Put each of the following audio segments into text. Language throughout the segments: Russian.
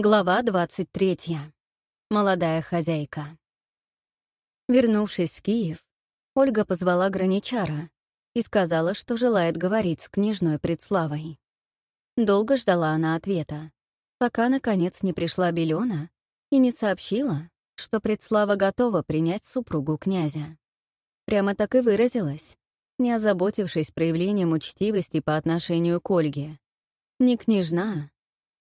Глава 23. Молодая хозяйка. Вернувшись в Киев, Ольга позвала граничара и сказала, что желает говорить с княжной Предславой. Долго ждала она ответа, пока, наконец, не пришла Белена и не сообщила, что Предслава готова принять супругу князя. Прямо так и выразилась, не озаботившись проявлением учтивости по отношению к Ольге. Не княжна,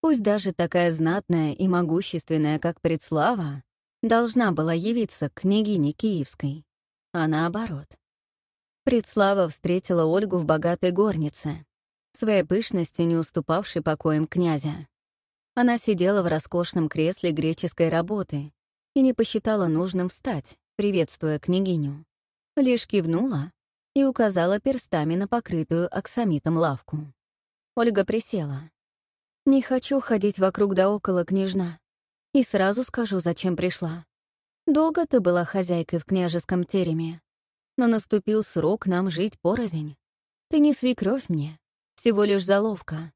Пусть даже такая знатная и могущественная, как Предслава, должна была явиться к княгине Киевской, а наоборот. Предслава встретила Ольгу в богатой горнице, своей пышностью не уступавшей покоям князя. Она сидела в роскошном кресле греческой работы и не посчитала нужным встать, приветствуя княгиню. Лишь кивнула и указала перстами на покрытую аксамитом лавку. Ольга присела. Не хочу ходить вокруг да около, княжна. И сразу скажу, зачем пришла. Долго ты была хозяйкой в княжеском тереме, но наступил срок нам жить порознь. Ты не свекровь мне, всего лишь заловка,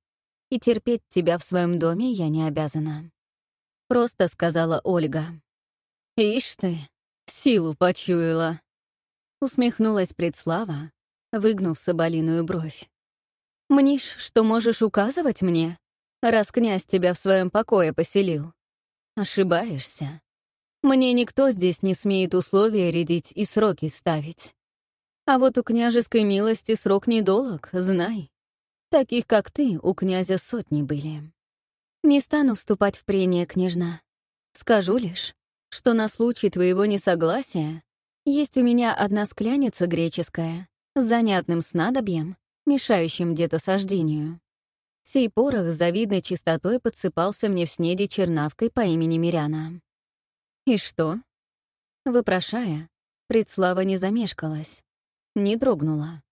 и терпеть тебя в своем доме я не обязана. Просто сказала Ольга. «Ишь ты, силу почуяла!» Усмехнулась предслава, выгнув соболиную бровь. «Мнишь, что можешь указывать мне, раз князь тебя в своем покое поселил. Ошибаешься. Мне никто здесь не смеет условия рядить и сроки ставить. А вот у княжеской милости срок недолг, знай. Таких, как ты, у князя сотни были. Не стану вступать в прения, княжна. Скажу лишь, что на случай твоего несогласия есть у меня одна скляница греческая с занятным снадобьем, мешающим детосождению. Сей порох с завидной чистотой подсыпался мне в снеди чернавкой по имени Миряна. «И что?» Выпрошая, предслава не замешкалась, не дрогнула,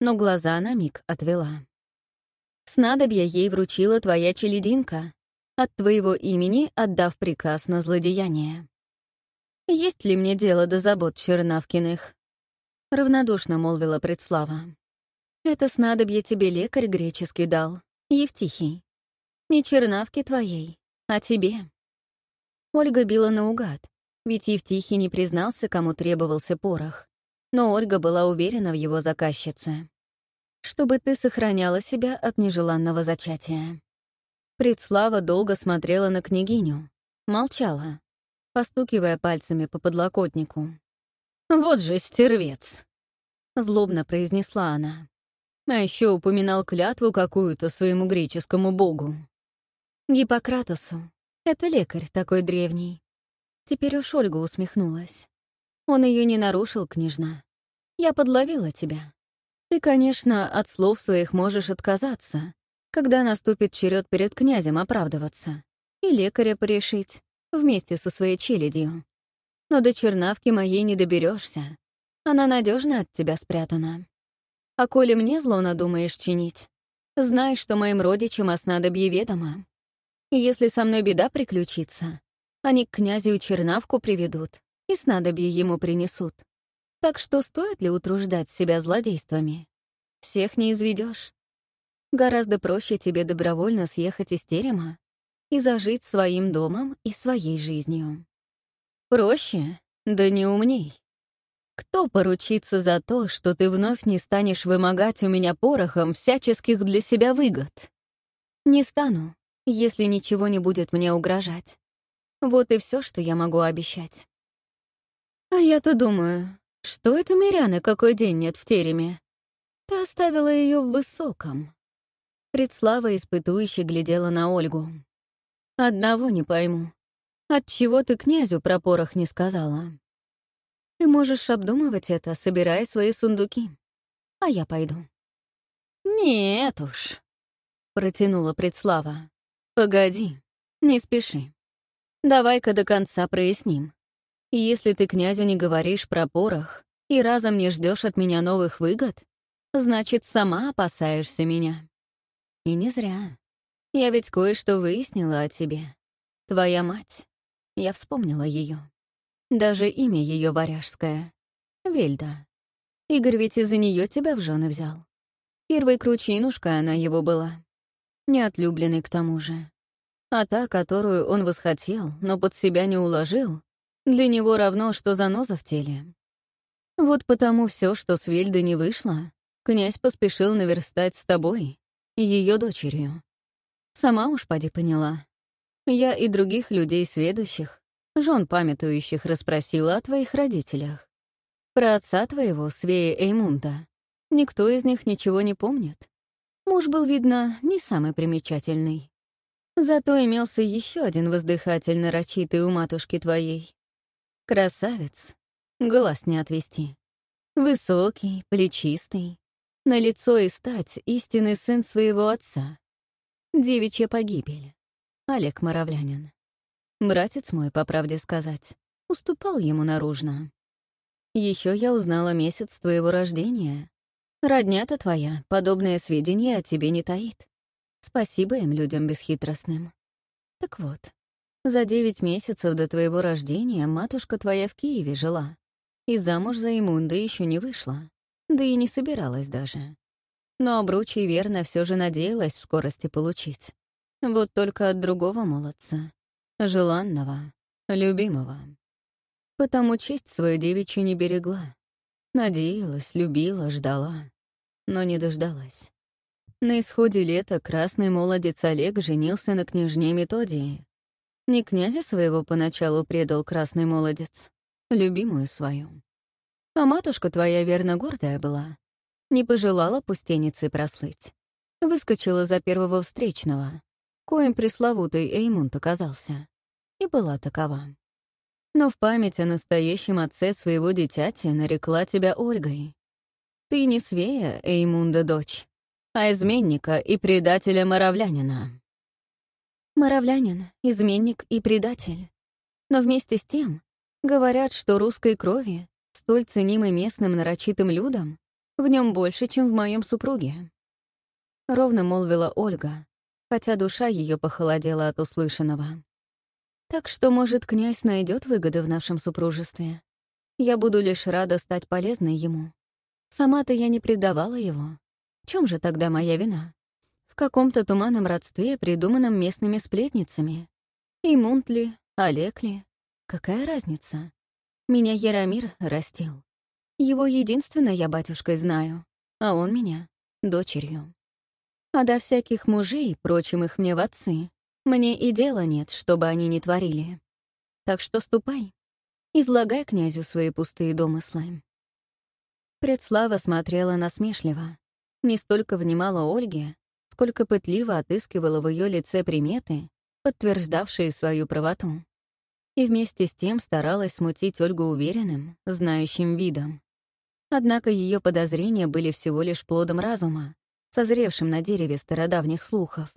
но глаза на миг отвела. «Снадобья ей вручила твоя челединка, от твоего имени отдав приказ на злодеяние. Есть ли мне дело до забот Чернавкиных?» Равнодушно молвила предслава. «Это снадобье тебе лекарь греческий дал, Евтихий, не чернавки твоей, а тебе. Ольга била наугад, ведь Евтихий не признался, кому требовался порох, но Ольга была уверена в его заказчице. Чтобы ты сохраняла себя от нежеланного зачатия. Предслава долго смотрела на княгиню, молчала, постукивая пальцами по подлокотнику. «Вот же стервец!» — злобно произнесла она. А еще упоминал клятву какую-то своему греческому богу. Гиппократосу. Это лекарь такой древний. Теперь уж Ольга усмехнулась. Он ее не нарушил, княжна. Я подловила тебя. Ты, конечно, от слов своих можешь отказаться, когда наступит черед перед князем оправдываться и лекаря порешить вместе со своей челядью. Но до чернавки моей не доберешься. Она надежно от тебя спрятана. А коли мне зло надумаешь чинить, знай, что моим родичам о снадобье ведомо. Если со мной беда приключится, они к князю Чернавку приведут и снадобье ему принесут. Так что стоит ли утруждать себя злодействами? Всех не изведешь. Гораздо проще тебе добровольно съехать из терема и зажить своим домом и своей жизнью. Проще, да не умней. Кто поручится за то, что ты вновь не станешь вымогать у меня порохом всяческих для себя выгод? Не стану, если ничего не будет мне угрожать. Вот и все, что я могу обещать. А я-то думаю, что это Миряны какой день нет в тереме? Ты оставила ее в высоком. Предслава испытующе глядела на Ольгу. Одного не пойму. Отчего ты князю про порох не сказала? Ты можешь обдумывать это, собирая свои сундуки. А я пойду. «Нет уж», — протянула предслава. «Погоди, не спеши. Давай-ка до конца проясним. Если ты князю не говоришь про порох и разом не ждешь от меня новых выгод, значит, сама опасаешься меня. И не зря. Я ведь кое-что выяснила о тебе. Твоя мать. Я вспомнила ее. Даже имя ее варяжское — Вельда. Игорь ведь из-за нее тебя в жены взял. Первой кручинушкой она его была. Неотлюбленной к тому же. А та, которую он восхотел, но под себя не уложил, для него равно, что заноза в теле. Вот потому все, что с Вельды не вышло, князь поспешил наверстать с тобой, ее дочерью. Сама уж поди поняла. Я и других людей сведущих, жен памятующих, расспросила о твоих родителях. Про отца твоего, Свея Эймунда, никто из них ничего не помнит. Муж был, видно, не самый примечательный. Зато имелся еще один воздыхатель нарочитый у матушки твоей. Красавец, глаз не отвести. Высокий, плечистый, на лицо и стать истинный сын своего отца. Девичья погибель. Олег Моровлянин. Братец мой, по правде сказать, уступал ему наружно. Еще я узнала месяц твоего рождения. Родня-то твоя, подобное сведения о тебе не таит. Спасибо им, людям бесхитростным. Так вот, за девять месяцев до твоего рождения матушка твоя в Киеве жила, и замуж за Имунда еще не вышла, да и не собиралась даже. Но обручи верно все же надеялась в скорости получить. Вот только от другого молодца, желанного, любимого. Потому честь свою девичью не берегла. Надеялась, любила, ждала, но не дождалась. На исходе лета красный молодец Олег женился на княжне Методии, не князя своего поначалу предал красный молодец, любимую свою. А матушка твоя верно гордая была. Не пожелала пустеницы прослыть. Выскочила за первого встречного, коим пресловутый Эймунд оказался. И была такова. Но в память о настоящем отце своего дитяти нарекла тебя Ольгой. Ты не Свея, Эймунда дочь, а изменника и предателя Моровлянина. Моровлянин — изменник и предатель. Но вместе с тем говорят, что русской крови, столь ценимой местным нарочитым людям, в нем больше, чем в моем супруге. Ровно молвила Ольга, хотя душа ее похолодела от услышанного. Так что, может, князь найдет выгоды в нашем супружестве. Я буду лишь рада стать полезной ему. Сама-то я не предавала его. В чем же тогда моя вина? в каком-то туманном родстве, придуманном местными сплетницами. И Мунт ли, Олег ли, какая разница? Меня Яромир растил. Его единственно я батюшкой знаю, а он меня — дочерью. А до всяких мужей, прочим их мне в отцы, мне и дела нет, чтобы они не творили. Так что ступай, излагай князю свои пустые домыслы. Предслава смотрела насмешливо, не столько внимала Ольге, сколько пытливо отыскивала в ее лице приметы, подтверждавшие свою правоту. И вместе с тем старалась смутить Ольгу уверенным, знающим видом. Однако ее подозрения были всего лишь плодом разума, созревшим на дереве стародавних слухов.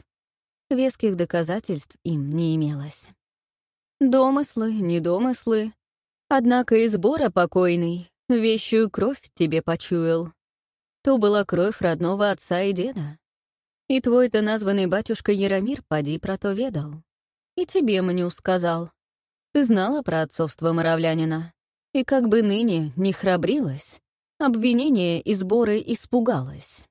Веских доказательств им не имелось. Домыслы, не домыслы. Однако и сбора покойный, вещую кровь тебе почуял. То была кровь родного отца и деда, и твой-то названный батюшка Яромир поди про то ведал. И тебе мне сказал. Ты знала про отцовство моравлянина. И как бы ныне не храбрилась, обвинение и сборы испугалась.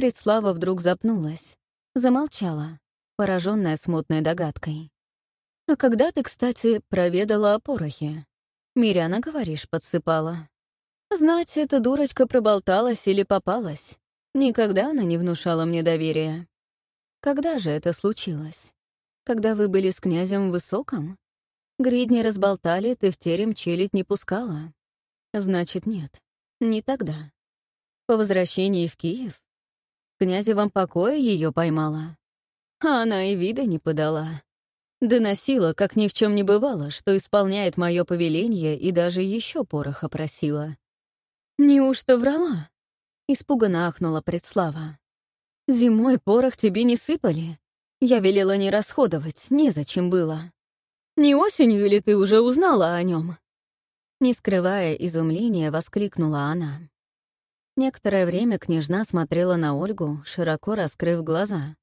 Предслава вдруг запнулась, замолчала, пораженная смутной догадкой. «А когда ты, кстати, проведала о порохе? Миряна, говоришь, подсыпала. Знать, эта дурочка проболталась или попалась. Никогда она не внушала мне доверия. Когда же это случилось? Когда вы были с князем Высоком? Гридни разболтали, ты в терем челядь не пускала. Значит, нет, не тогда. По возвращении в Киев? Князевом покоя ее поймала. А она и вида не подала. Доносила, как ни в чем не бывало, что исполняет мое повеление и даже еще пороха просила. Неужто врала? Испуганно ахнула предслава. «Зимой порох тебе не сыпали. Я велела не расходовать, незачем было. Не осенью ли ты уже узнала о нем? Не скрывая изумления, воскликнула она. Некоторое время княжна смотрела на Ольгу, широко раскрыв глаза.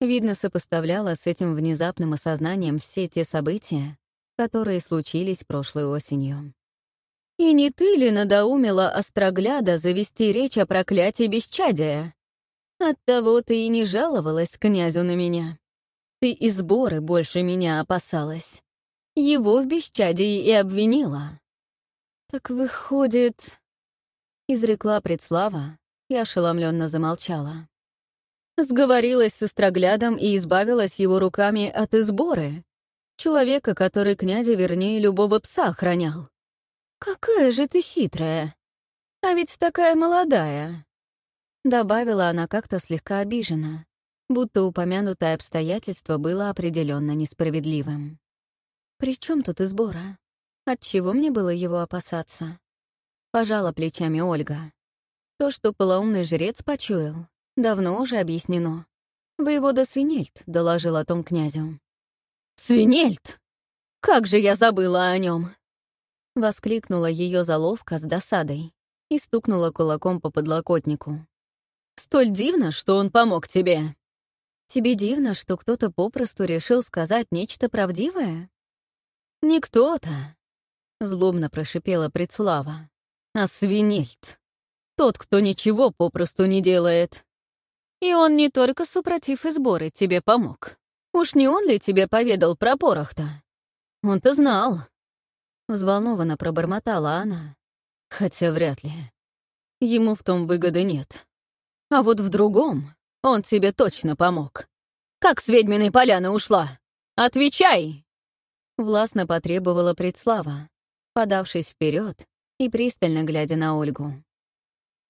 Видно, сопоставляла с этим внезапным осознанием все те события, которые случились прошлой осенью. И не ты ли надоумила острогляда завести речь о проклятии бесчадия? Оттого ты и не жаловалась князю на меня. Ты и сборы больше меня опасалась. Его в бесчадии и обвинила. Так выходит... Изрекла предслава и ошеломленно замолчала. Сговорилась с Истроглядом и избавилась его руками от изборы. Человека, который князя вернее любого пса охранял. «Какая же ты хитрая! А ведь такая молодая!» Добавила она как-то слегка обижена, будто упомянутое обстоятельство было определенно несправедливым. «При чем тут избора? Отчего мне было его опасаться?» Пожала плечами Ольга. То, что полоумный жрец почуял, давно уже объяснено. Воевода Свинельд доложил о том князю. «Свинельд! Как же я забыла о нем! Воскликнула ее заловка с досадой и стукнула кулаком по подлокотнику. «Столь дивно, что он помог тебе!» «Тебе дивно, что кто-то попросту решил сказать нечто правдивое?» «Не кто-то», — злобно прошипела Предслава, «а свинельт. Тот, кто ничего попросту не делает. И он не только супротив и сборы тебе помог. Уж не он ли тебе поведал про порох-то? Он-то знал, Взволнованно пробормотала она. Хотя вряд ли. Ему в том выгоды нет. А вот в другом он тебе точно помог. Как с ведьминой поляны ушла? Отвечай!» Властно потребовала предслава, подавшись вперед и пристально глядя на Ольгу.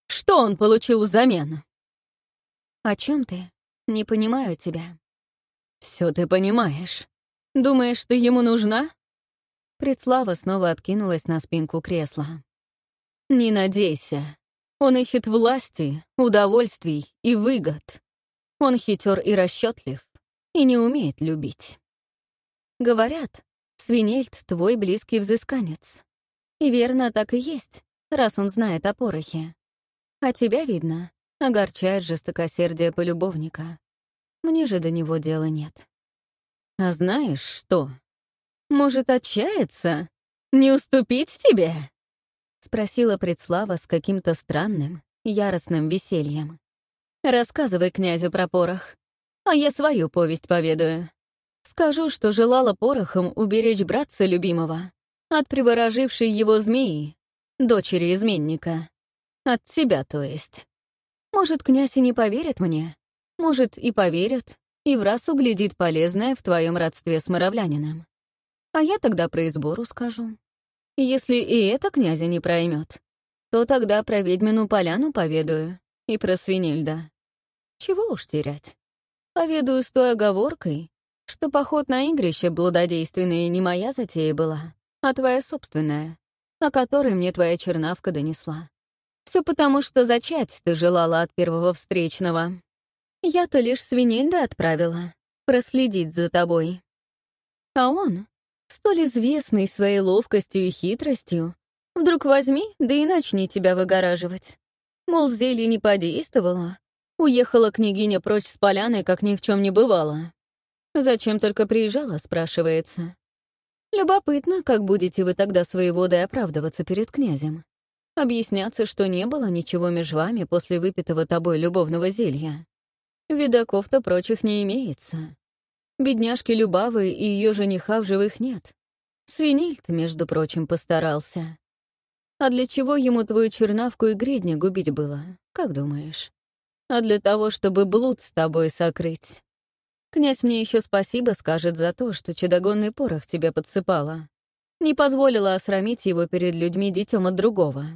«Что он получил взамен?» «О чем ты? Не понимаю тебя». «Все ты понимаешь. Думаешь, что ему нужна?» Предслава снова откинулась на спинку кресла. «Не надейся. Он ищет власти, удовольствий и выгод. Он хитер и расчетлив, и не умеет любить. Говорят, Свинельд — твой близкий взысканец. И верно, так и есть, раз он знает о порохе. А тебя, видно, огорчает жестокосердие полюбовника. Мне же до него дела нет. А знаешь что? Может, отчаяться? Не уступить тебе?» — спросила предслава с каким-то странным, яростным весельем. «Рассказывай князю про порох, а я свою повесть поведаю. Скажу, что желала порохом уберечь братца любимого от приворожившей его змеи, дочери изменника. От тебя, то есть. Может, князь и не поверит мне, может, и поверит, и в раз углядит полезное в твоем родстве с моровлянином. А я тогда про избору скажу. Если и это князя не проймет, то тогда про ведьмину поляну поведаю и про свинельда. Чего уж терять. Поведаю с той оговоркой, что поход на игрище блудодейственные не моя затея была, а твоя собственная, о которой мне твоя чернавка донесла. Все потому, что зачать ты желала от первого встречного. Я-то лишь свинельда отправила, проследить за тобой. А он столь известный своей ловкостью и хитростью, вдруг возьми, да и начни тебя выгораживать. Мол, зелье не подействовало, уехала княгиня прочь с поляной, как ни в чем не бывало. Зачем только приезжала, спрашивается. Любопытно, как будете вы тогда своей водой оправдываться перед князем. Объясняться, что не было ничего между вами после выпитого тобой любовного зелья. Видаков-то прочих не имеется. Бедняжки Любавы и ее жениха в живых нет. Свинильд, между прочим, постарался. А для чего ему твою чернавку и гридня губить было, как думаешь? А для того, чтобы блуд с тобой сокрыть. Князь мне еще спасибо скажет за то, что чудогонный порох тебе подсыпала. Не позволила осрамить его перед людьми детем от другого.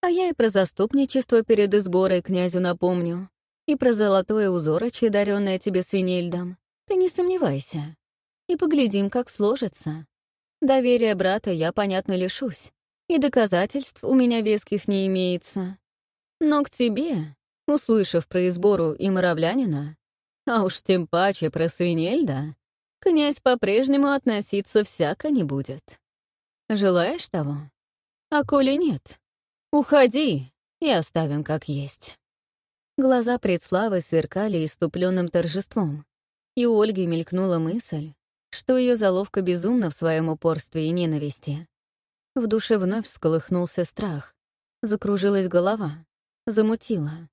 А я и про заступничество перед изборой князю напомню, и про золотое узорочье, даренное тебе свинельдом, ты не сомневайся. И поглядим, как сложится. Доверия брата я, понятно, лишусь. И доказательств у меня веских не имеется. Но к тебе, услышав про избору и моровлянина, а уж тем паче про свинельда, князь по-прежнему относиться всяко не будет. Желаешь того? А коли нет, уходи и оставим как есть. Глаза предславы сверкали иступленным торжеством, и у Ольги мелькнула мысль, что ее заловка безумна в своем упорстве и ненависти. В душе вновь всколыхнулся страх. Закружилась голова, замутила.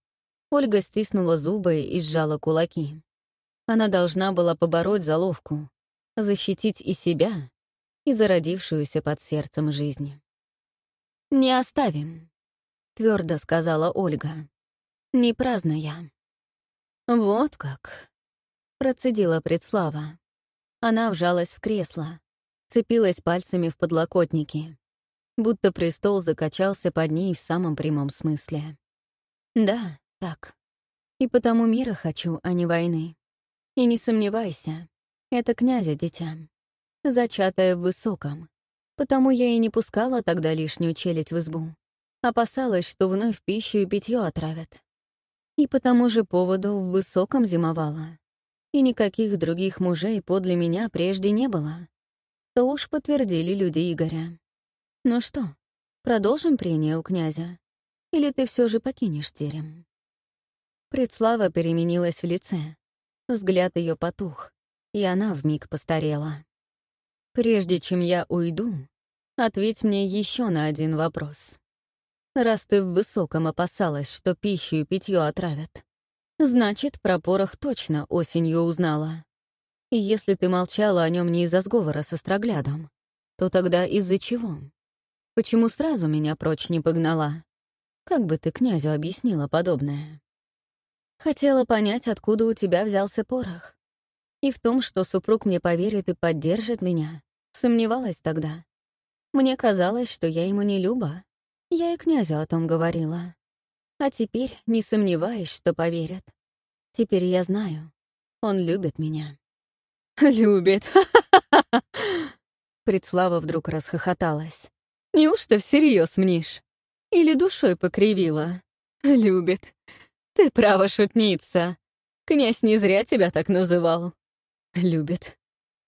Ольга стиснула зубы и сжала кулаки. Она должна была побороть заловку, защитить и себя, и зародившуюся под сердцем жизнь. «Не оставим», — твердо сказала Ольга. «Не праздная». «Вот как», — процедила предслава. Она вжалась в кресло, цепилась пальцами в подлокотники, будто престол закачался под ней в самом прямом смысле. «Да, так. И потому мира хочу, а не войны. И не сомневайся, это князя дитя, зачатое в высоком. Потому я и не пускала тогда лишнюю челядь в избу. Опасалась, что вновь пищу и питье отравят. И по тому же поводу в высоком зимовала. И никаких других мужей подле меня прежде не было. То уж подтвердили люди Игоря. Ну что, продолжим прение у князя? Или ты все же покинешь терем? Предслава переменилась в лице. Взгляд ее потух, и она вмиг постарела. «Прежде чем я уйду, ответь мне еще на один вопрос. Раз ты в высоком опасалась, что пищу и питье отравят, значит, про порох точно осенью узнала. И если ты молчала о нем не из-за сговора со строглядом, то тогда из-за чего? Почему сразу меня прочь не погнала? Как бы ты князю объяснила подобное? Хотела понять, откуда у тебя взялся порох. И в том, что супруг мне поверит и поддержит меня, сомневалась тогда. Мне казалось, что я ему не люба. Я и князю о том говорила. А теперь не сомневаюсь, что поверят. Теперь я знаю, он любит меня. «Любит!» Предслава вдруг расхохоталась. «Неужто всерьез мнишь? Или душой покривила?» «Любит. Ты право шутница. Князь не зря тебя так называл. Любит.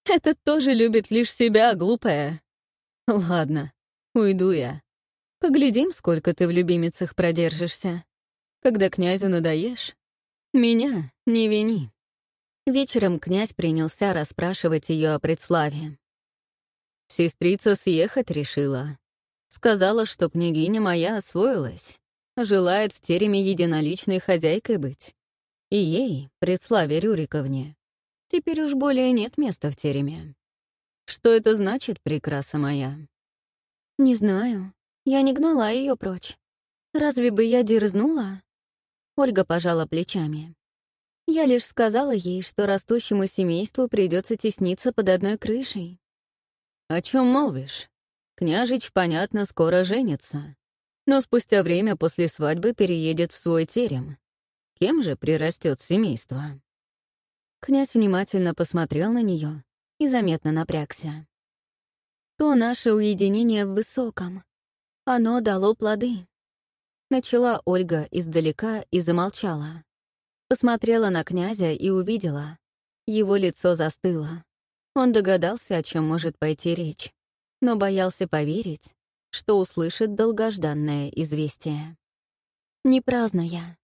Этот тоже любит лишь себя, глупая. Ладно, уйду я. Поглядим, сколько ты в любимицах продержишься. Когда князю надоешь, меня не вини. Вечером князь принялся расспрашивать ее о предславе. Сестрица съехать решила. Сказала, что княгиня моя освоилась желает в тереме единоличной хозяйкой быть. И ей, предславе Рюриковне, теперь уж более нет места в тереме. Что это значит, прекраса моя? Не знаю. Я не гнала ее прочь. Разве бы я дерзнула? Ольга пожала плечами. Я лишь сказала ей, что растущему семейству придется тесниться под одной крышей. «О чем молвишь? Княжич, понятно, скоро женится но спустя время после свадьбы переедет в свой терем. Кем же прирастет семейство? Князь внимательно посмотрел на нее и заметно напрягся. То наше уединение в высоком. Оно дало плоды. Начала Ольга издалека и замолчала. Посмотрела на князя и увидела. Его лицо застыло. Он догадался, о чем может пойти речь, но боялся поверить, что услышит долгожданное известие. Не праздная.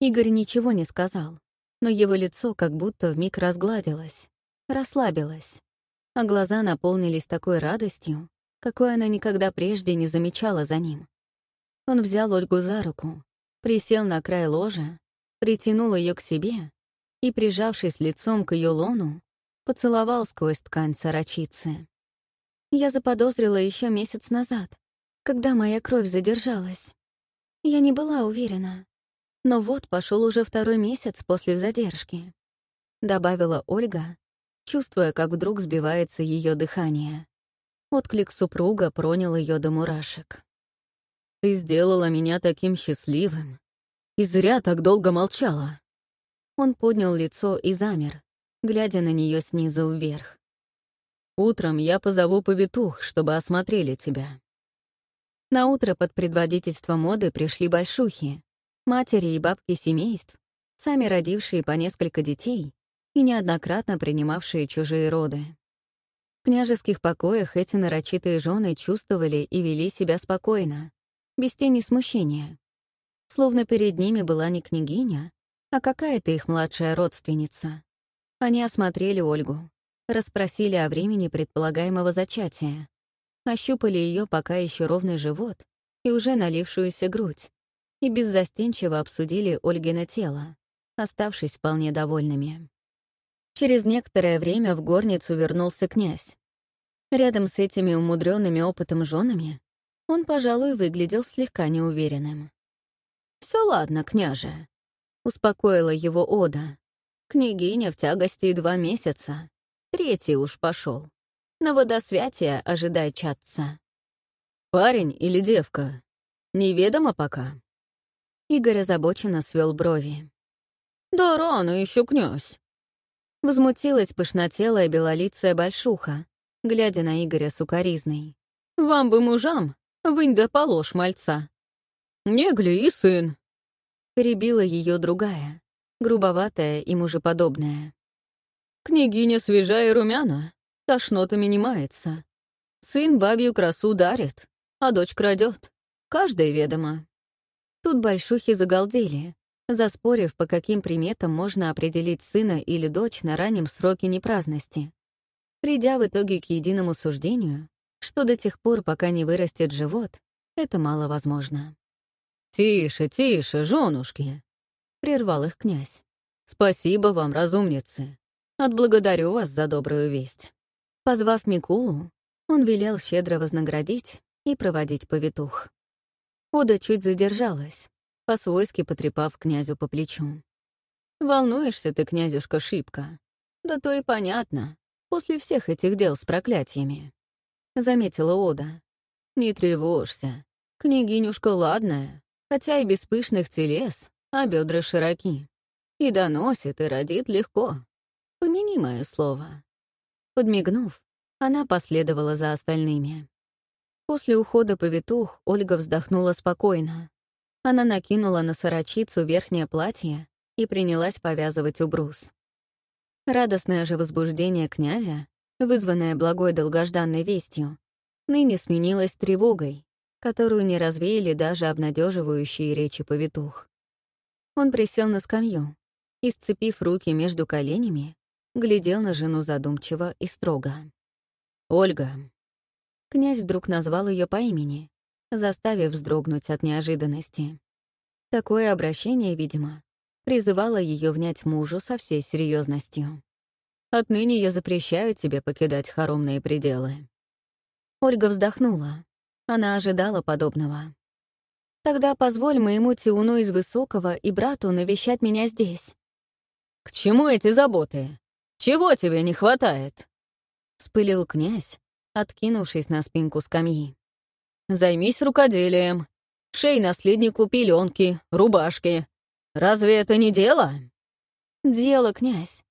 Игорь ничего не сказал, но его лицо как будто вмиг разгладилось, расслабилось, а глаза наполнились такой радостью, какой она никогда прежде не замечала за ним. Он взял Ольгу за руку, присел на край ложа, притянул ее к себе и, прижавшись лицом к ее лону, поцеловал сквозь ткань сорочицы. Я заподозрила еще месяц назад, когда моя кровь задержалась. Я не была уверена. Но вот пошел уже второй месяц после задержки. Добавила Ольга, чувствуя, как вдруг сбивается ее дыхание. Отклик супруга пронял ее до мурашек. «Ты сделала меня таким счастливым. И зря так долго молчала». Он поднял лицо и замер, глядя на нее снизу вверх. Утром я позову повитух, чтобы осмотрели тебя». На утро под предводительством моды пришли большухи, матери и бабки семейств, сами родившие по несколько детей и неоднократно принимавшие чужие роды. В княжеских покоях эти нарочитые жены чувствовали и вели себя спокойно, без тени смущения. Словно перед ними была не княгиня, а какая-то их младшая родственница. Они осмотрели Ольгу, Расспросили о времени предполагаемого зачатия. Ощупали ее пока еще ровный живот и уже налившуюся грудь. И беззастенчиво обсудили Ольгино тело, оставшись вполне довольными. Через некоторое время в горницу вернулся князь. Рядом с этими умудренными опытом женами он, пожалуй, выглядел слегка неуверенным. Все ладно, княже», — успокоила его Ода. «Княгиня в тягости два месяца. Третий уж пошел. На водосвятие ожидай чаться». «Парень или девка? Неведомо пока». Игорь озабоченно свел брови. «Да рано еще, князь!» Возмутилась пышнотелая белолицая большуха, глядя на Игоря сукоризной. «Вам бы мужам, вынь да положь мальца». «Не гли, сын!» Перебила ее другая, грубоватая и мужеподобная. «Княгиня свежая и румяна, тошнотами не мается. Сын бабью красу дарит, а дочь крадет. Каждое ведомо». Тут большухи загалдели, заспорив, по каким приметам можно определить сына или дочь на раннем сроке непраздности придя в итоге к единому суждению, что до тех пор, пока не вырастет живот, это маловозможно. «Тише, тише, женушки!» — прервал их князь. «Спасибо вам, разумницы. Отблагодарю вас за добрую весть». Позвав Микулу, он велел щедро вознаградить и проводить повитух. Ода чуть задержалась, по-свойски потрепав князю по плечу. «Волнуешься ты, князюшка, шибко. Да то и понятно после всех этих дел с проклятиями», — заметила Ода. «Не тревожься. Княгинюшка ладная, хотя и без пышных телес, а бедра широки. И доносит, и родит легко. Помяни мое слово». Подмигнув, она последовала за остальными. После ухода повитух Ольга вздохнула спокойно. Она накинула на сорочицу верхнее платье и принялась повязывать убрус. Радостное же возбуждение князя, вызванное благой долгожданной вестью, ныне сменилось тревогой, которую не развеяли даже обнадеживающие речи повитух. Он присел на скамью и, сцепив руки между коленями, глядел на жену задумчиво и строго. «Ольга». Князь вдруг назвал ее по имени, заставив вздрогнуть от неожиданности. Такое обращение, видимо, призывала ее внять мужу со всей серьезностью. «Отныне я запрещаю тебе покидать хоромные пределы». Ольга вздохнула. Она ожидала подобного. «Тогда позволь моему Тиуну из Высокого и брату навещать меня здесь». «К чему эти заботы? Чего тебе не хватает?» — вспылил князь, откинувшись на спинку скамьи. «Займись рукоделием. Шей наследнику пеленки, рубашки, Разве это не дело?» «Дело, князь.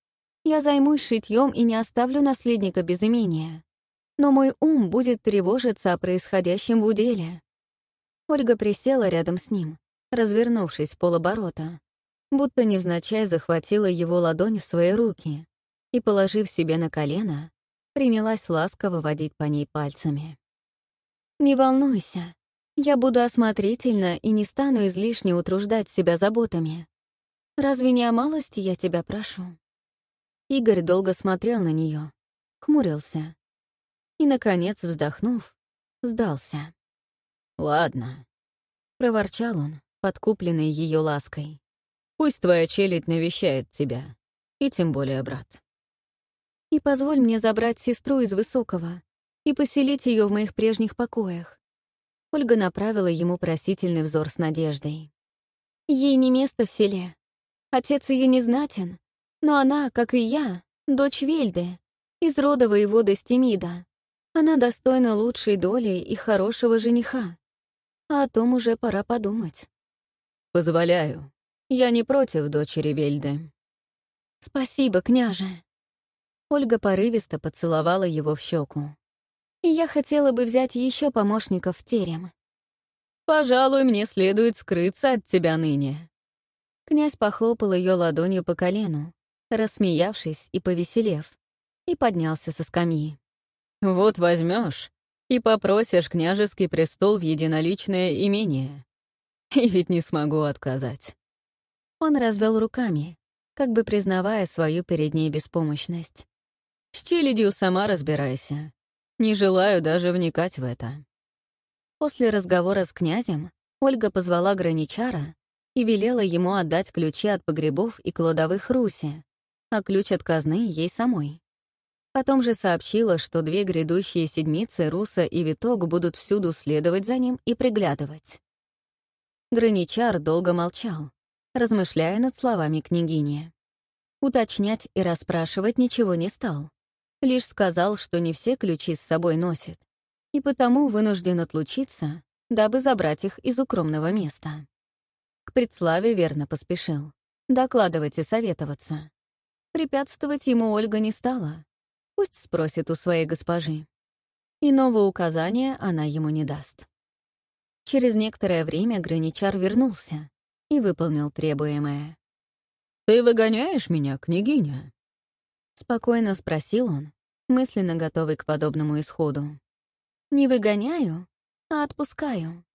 Я займусь шитьем и не оставлю наследника без имения. Но мой ум будет тревожиться о происходящем в уделе». Ольга присела рядом с ним, развернувшись полоборота, будто невзначай захватила его ладонь в свои руки и, положив себе на колено, принялась ласково водить по ней пальцами. «Не волнуйся, я буду осмотрительна и не стану излишне утруждать себя заботами. Разве не о малости я тебя прошу?» Игорь долго смотрел на нее, хмурился и, наконец, вздохнув, сдался. «Ладно», — проворчал он, подкупленный ее лаской. «Пусть твоя челядь навещает тебя, и тем более брат. И позволь мне забрать сестру из Высокого и поселить ее в моих прежних покоях. Ольга направила ему просительный взор с надеждой. Ей не место в селе. Отец ее не знатен, но она, как и я, дочь Вельды, из рода воевода Стемида. Она достойна лучшей доли и хорошего жениха. А о том уже пора подумать. «Позволяю. Я не против дочери Вельды». «Спасибо, княже». Ольга порывисто поцеловала его в щеку и я хотела бы взять еще помощников в терем. «Пожалуй, мне следует скрыться от тебя ныне». Князь похлопал ее ладонью по колену, рассмеявшись и повеселев, и поднялся со скамьи. «Вот возьмешь и попросишь княжеский престол в единоличное имение. И ведь не смогу отказать». Он развел руками, как бы признавая свою перед ней беспомощность. «С челядью сама разбирайся. Не желаю даже вникать в это. После разговора с князем Ольга позвала граничара и велела ему отдать ключи от погребов и кладовых Руси, а ключ от казны ей самой. Потом же сообщила, что две грядущие седмицы Руса и Виток будут всюду следовать за ним и приглядывать. Граничар долго молчал, размышляя над словами княгини. Уточнять и расспрашивать ничего не стал. Лишь сказал, что не все ключи с собой носит, и потому вынужден отлучиться, дабы забрать их из укромного места. К предславе верно поспешил. Докладывать и советоваться. Препятствовать ему Ольга не стала. Пусть спросит у своей госпожи. Иного указания она ему не даст. Через некоторое время Граничар вернулся и выполнил требуемое. «Ты выгоняешь меня, княгиня?» Спокойно спросил он, мысленно готовый к подобному исходу. «Не выгоняю, а отпускаю.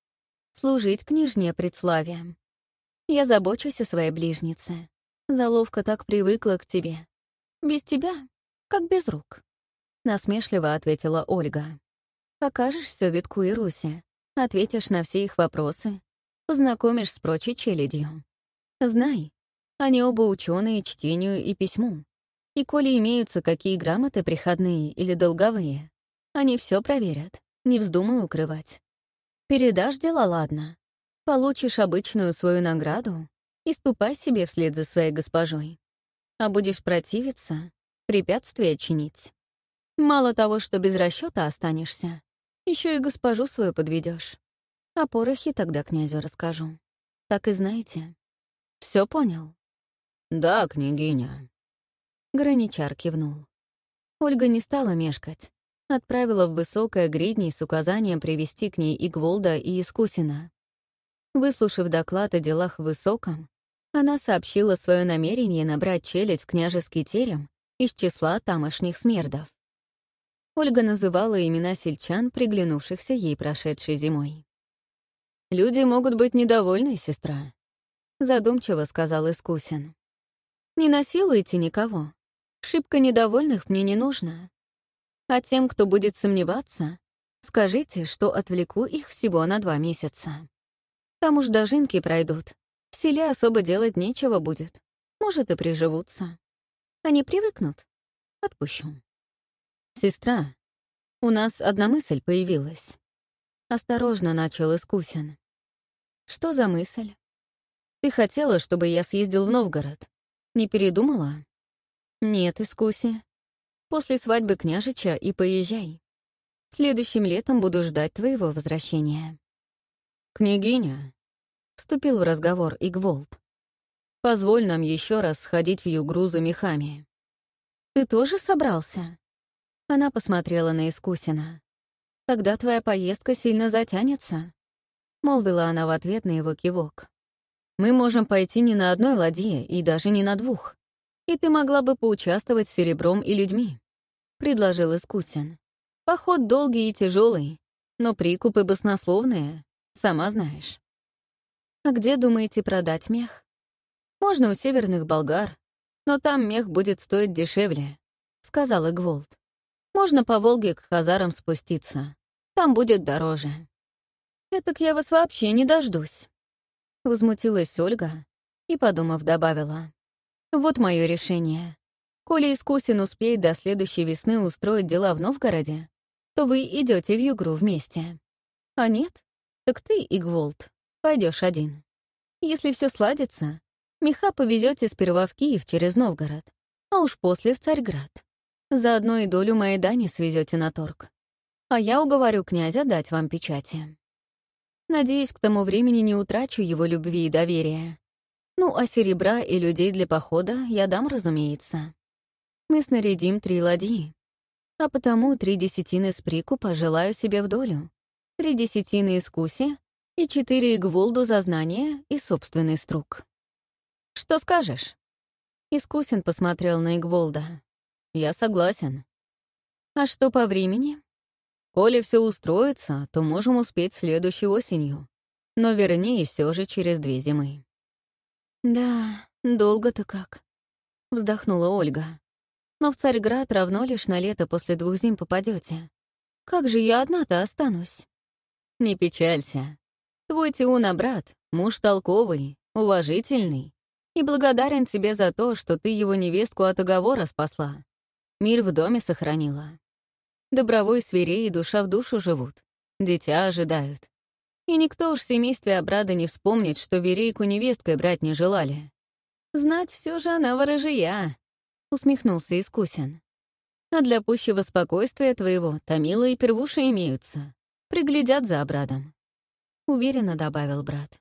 Служить княжне предславием. Я забочусь о своей ближнице. Заловка так привыкла к тебе. Без тебя, как без рук». Насмешливо ответила Ольга. «Покажешь все Витку и Русе, ответишь на все их вопросы, познакомишь с прочей челядью. Знай, они оба ученые чтению и письму. И коли имеются какие грамоты приходные или долговые, они все проверят, не вздумай укрывать. Передашь дела, ладно. Получишь обычную свою награду и ступай себе вслед за своей госпожой. А будешь противиться, препятствия чинить. Мало того, что без расчета останешься, еще и госпожу свою подведешь. О порохе тогда князю расскажу. Так и знаете. Все понял? «Да, княгиня». Граничар кивнул. Ольга не стала мешкать. Отправила в высокое гридней с указанием привести к ней Игволда и Искусина. Выслушав доклад о делах в Высоком, она сообщила свое намерение набрать челядь в княжеский терем из числа тамошних смердов. Ольга называла имена сельчан, приглянувшихся ей прошедшей зимой. «Люди могут быть недовольны, сестра», — задумчиво сказал Искусин. Не насилуйте никого. Шибко недовольных мне не нужно. А тем, кто будет сомневаться, скажите, что отвлеку их всего на два месяца. Там уж дожинки пройдут. В селе особо делать нечего будет. Может, и приживутся. Они привыкнут. Отпущу. Сестра, у нас одна мысль появилась. Осторожно начал Искусин. Что за мысль? Ты хотела, чтобы я съездил в Новгород. Не передумала? Нет, искуси. После свадьбы княжича и поезжай. Следующим летом буду ждать твоего возвращения. Княгиня, вступил в разговор Игволд. Позволь нам еще раз сходить в Югру за мехами. Ты тоже собрался? Она посмотрела на Искусина. Тогда твоя поездка сильно затянется. Молвила она в ответ на его кивок. Мы можем пойти не на одной ладье и даже не на двух. И ты могла бы поучаствовать с серебром и людьми», — предложил Искусин. «Поход долгий и тяжелый, но прикупы баснословные, сама знаешь». «А где думаете продать мех?» «Можно у северных болгар, но там мех будет стоить дешевле», — сказал Игволд. «Можно по Волге к хазарам спуститься. Там будет дороже». «Этак я вас вообще не дождусь», Возмутилась Ольга и, подумав, добавила. «Вот мое решение. Коли искусен успеет до следующей весны устроить дела в Новгороде, то вы идете в Югру вместе. А нет, так ты, Игволд, пойдешь один. Если все сладится, меха повезете сперва в Киев через Новгород, а уж после в Царьград. Заодно и долю моей дани свезете на торг. А я уговорю князя дать вам печати. Надеюсь, к тому времени не утрачу его любви и доверия. Ну, а серебра и людей для похода я дам, разумеется. Мы снарядим три ладьи. А потому три десятины с прикупа желаю себе в долю. Три десятины искуси и четыре гвулду за знание и собственный струк. «Что скажешь?» Искусин посмотрел на Игволда. «Я согласен». «А что по времени?» Коли все устроится, то можем успеть следующей осенью. Но вернее, все же через две зимы. «Да, долго-то как», — вздохнула Ольга. «Но в Царьград равно лишь на лето после двух зим попадете. Как же я одна-то останусь?» «Не печалься. Твой Тиуна брат, муж толковый, уважительный. И благодарен тебе за то, что ты его невестку от оговора спасла. Мир в доме сохранила. Добровой свирей и душа в душу живут. Дитя ожидают. И никто уж в семействе Обрада не вспомнит, что Верейку невесткой брать не желали. Знать все же она ворожия, — усмехнулся Искусин. А для пущего спокойствия твоего Томила и Первуша имеются. Приглядят за Обрадом. Уверенно добавил брат.